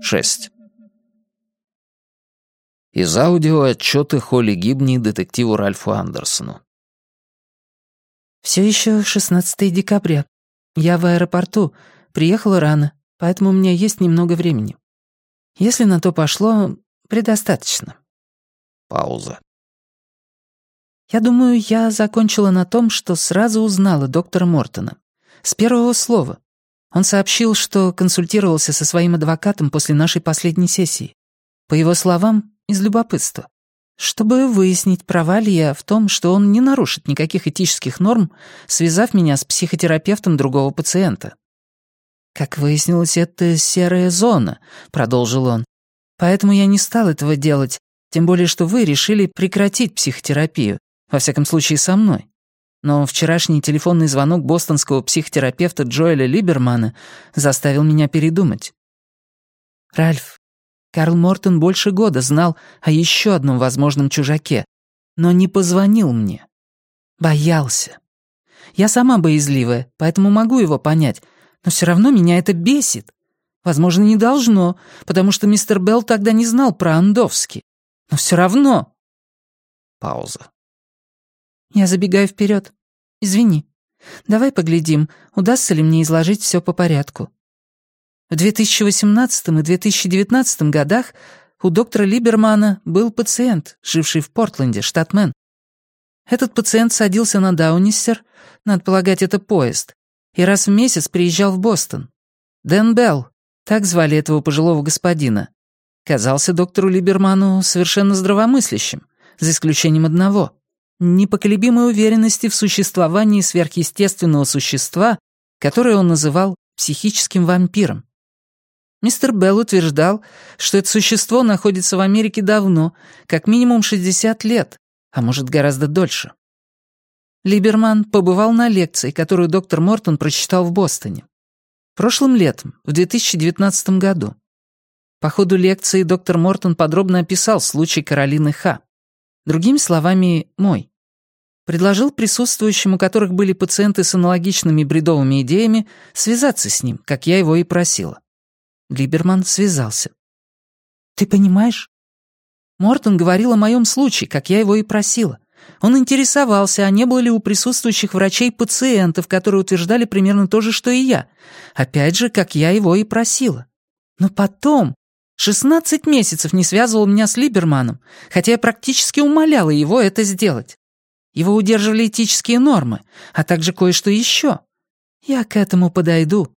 Шесть. Из аудио отчеты Холли Гибни детективу Ральфу Андерсону. Все еще 16 декабря. Я в аэропорту. Приехала рано, поэтому у меня есть немного времени. Если на то пошло, предостаточно. Пауза. Я думаю, я закончила на том, что сразу узнала доктора Мортона. С первого слова. Он сообщил, что консультировался со своим адвокатом после нашей последней сессии. По его словам, из любопытства. Чтобы выяснить, права ли я в том, что он не нарушит никаких этических норм, связав меня с психотерапевтом другого пациента. «Как выяснилось, это серая зона», — продолжил он. «Поэтому я не стал этого делать, тем более что вы решили прекратить психотерапию, во всяком случае со мной. Но вчерашний телефонный звонок бостонского психотерапевта Джоэля Либермана заставил меня передумать. «Ральф, Карл Мортон больше года знал о еще одном возможном чужаке, но не позвонил мне. Боялся. Я сама боязливая, поэтому могу его понять, но все равно меня это бесит. Возможно, не должно, потому что мистер Белл тогда не знал про Андовский. Но все равно. Пауза. Я забегаю вперед. Извини. Давай поглядим, удастся ли мне изложить все по порядку. В 2018 и 2019 годах у доктора Либермана был пациент, живший в Портленде, штат Мэн. Этот пациент садился на Даунистер, надо полагать, это поезд, и раз в месяц приезжал в Бостон. Дэн Белл, так звали этого пожилого господина, казался доктору Либерману совершенно здравомыслящим, за исключением одного непоколебимой уверенности в существовании сверхъестественного существа, которое он называл психическим вампиром. Мистер Белл утверждал, что это существо находится в Америке давно, как минимум 60 лет, а может гораздо дольше. Либерман побывал на лекции, которую доктор Мортон прочитал в Бостоне. Прошлым летом, в 2019 году. По ходу лекции доктор Мортон подробно описал случай Каролины Ха. Другими словами, мой. Предложил присутствующим, у которых были пациенты с аналогичными бредовыми идеями, связаться с ним, как я его и просила. Либерман связался. «Ты понимаешь?» Мортон говорил о моем случае, как я его и просила. Он интересовался, а не было ли у присутствующих врачей пациентов, которые утверждали примерно то же, что и я. Опять же, как я его и просила. Но потом, 16 месяцев не связывал меня с Либерманом, хотя я практически умоляла его это сделать. Его удерживали этические нормы, а также кое-что еще. Я к этому подойду.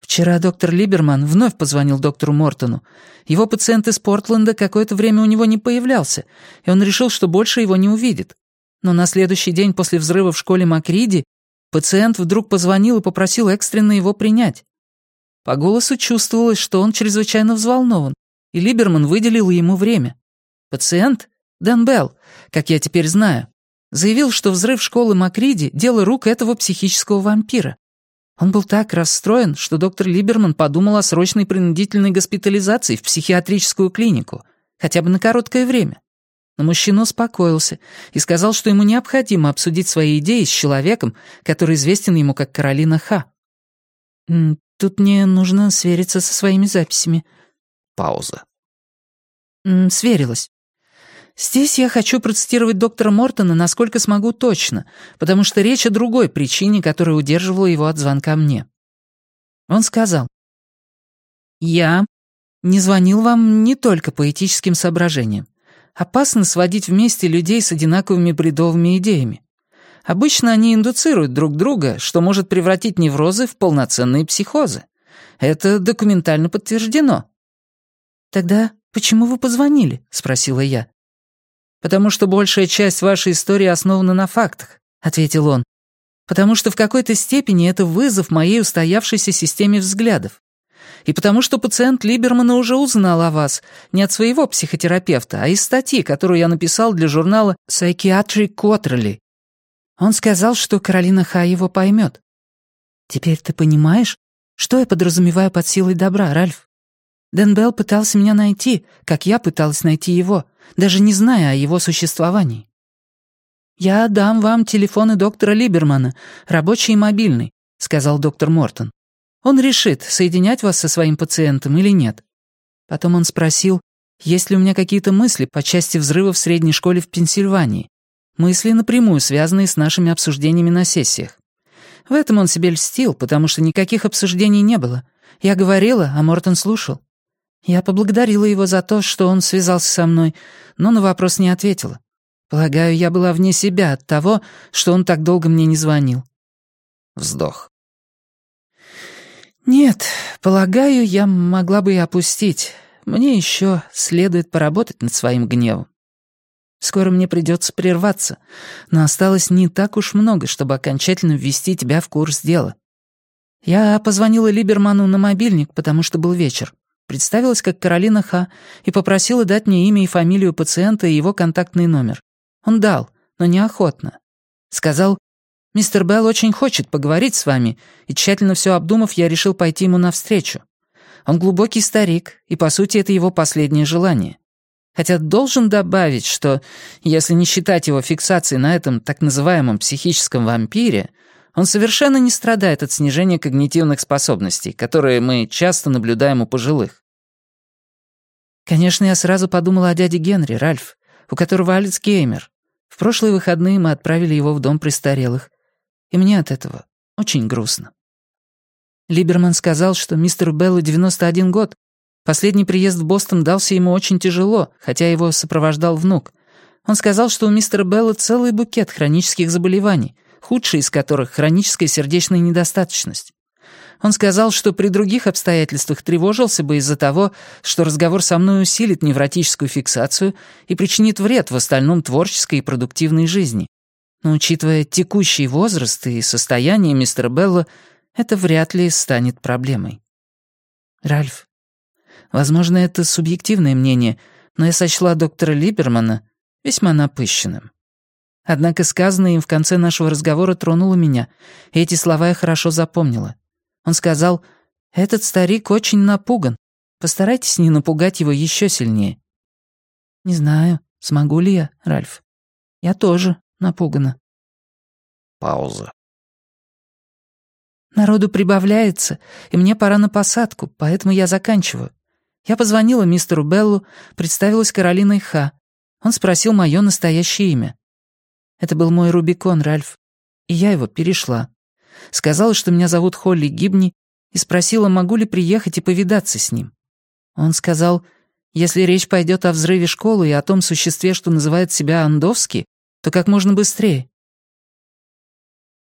Вчера доктор Либерман вновь позвонил доктору Мортону. Его пациент из Портленда какое-то время у него не появлялся, и он решил, что больше его не увидит. Но на следующий день после взрыва в школе Макриди пациент вдруг позвонил и попросил экстренно его принять. По голосу чувствовалось, что он чрезвычайно взволнован, и Либерман выделил ему время. Пациент, Дэн Белл, как я теперь знаю, заявил, что взрыв школы Макриди — дело рук этого психического вампира. Он был так расстроен, что доктор Либерман подумал о срочной принудительной госпитализации в психиатрическую клинику, хотя бы на короткое время. Но мужчина успокоился и сказал, что ему необходимо обсудить свои идеи с человеком, который известен ему как Каролина Ха. Тут мне нужно свериться со своими записями. Пауза. Сверилась. Здесь я хочу процитировать доктора Мортона насколько смогу точно, потому что речь о другой причине, которая удерживала его от звонка мне. Он сказал, «Я не звонил вам не только по этическим соображениям. Опасно сводить вместе людей с одинаковыми бредовыми идеями. Обычно они индуцируют друг друга, что может превратить неврозы в полноценные психозы. Это документально подтверждено». «Тогда почему вы позвонили?» — спросила я. «Потому что большая часть вашей истории основана на фактах», — ответил он. «Потому что в какой-то степени это вызов моей устоявшейся системе взглядов. И потому что пациент Либермана уже узнал о вас не от своего психотерапевта, а из статьи, которую я написал для журнала Psychiatric Quarterly он сказал, что Каролина Ха его поймет. Теперь ты понимаешь, что я подразумеваю под силой добра, Ральф? Дэн пытался меня найти, как я пыталась найти его, даже не зная о его существовании. Я дам вам телефоны доктора Либермана, рабочий и мобильный. — сказал доктор Мортон. «Он решит, соединять вас со своим пациентом или нет». Потом он спросил, есть ли у меня какие-то мысли по части взрыва в средней школе в Пенсильвании. Мысли, напрямую связанные с нашими обсуждениями на сессиях. В этом он себе льстил, потому что никаких обсуждений не было. Я говорила, а Мортон слушал. Я поблагодарила его за то, что он связался со мной, но на вопрос не ответила. Полагаю, я была вне себя от того, что он так долго мне не звонил. Вздох. Нет, полагаю, я могла бы и опустить. Мне еще следует поработать над своим гневом. Скоро мне придется прерваться, но осталось не так уж много, чтобы окончательно ввести тебя в курс дела. Я позвонила Либерману на мобильник, потому что был вечер. Представилась как Каролина Ха и попросила дать мне имя и фамилию пациента и его контактный номер. Он дал, но неохотно. Сказал, «Мистер Белл очень хочет поговорить с вами», и тщательно все обдумав, я решил пойти ему навстречу. Он глубокий старик, и, по сути, это его последнее желание. Хотя должен добавить, что, если не считать его фиксации на этом так называемом психическом вампире, он совершенно не страдает от снижения когнитивных способностей, которые мы часто наблюдаем у пожилых. Конечно, я сразу подумала о дяде Генри, Ральф, у которого Альцгеймер. В прошлые выходные мы отправили его в дом престарелых. И мне от этого очень грустно. Либерман сказал, что мистеру Беллу 91 год. Последний приезд в Бостон дался ему очень тяжело, хотя его сопровождал внук. Он сказал, что у мистера Белла целый букет хронических заболеваний, худший из которых — хроническая сердечная недостаточность. Он сказал, что при других обстоятельствах тревожился бы из-за того, что разговор со мной усилит невротическую фиксацию и причинит вред в остальном творческой и продуктивной жизни. Но учитывая текущий возраст и состояние мистера Белла, это вряд ли станет проблемой. Ральф, возможно, это субъективное мнение, но я сочла доктора Либермана весьма напыщенным. Однако сказанное им в конце нашего разговора тронуло меня, и эти слова я хорошо запомнила. Он сказал, «Этот старик очень напуган. Постарайтесь не напугать его еще сильнее». Не знаю, смогу ли я, Ральф. Я тоже напугана. Пауза. Народу прибавляется, и мне пора на посадку, поэтому я заканчиваю. Я позвонила мистеру Беллу, представилась Каролиной Ха. Он спросил мое настоящее имя. Это был мой Рубикон, Ральф, и я его перешла. Сказала, что меня зовут Холли Гибни, и спросила, могу ли приехать и повидаться с ним. Он сказал, если речь пойдет о взрыве школы и о том существе, что называет себя Андовски, то как можно быстрее.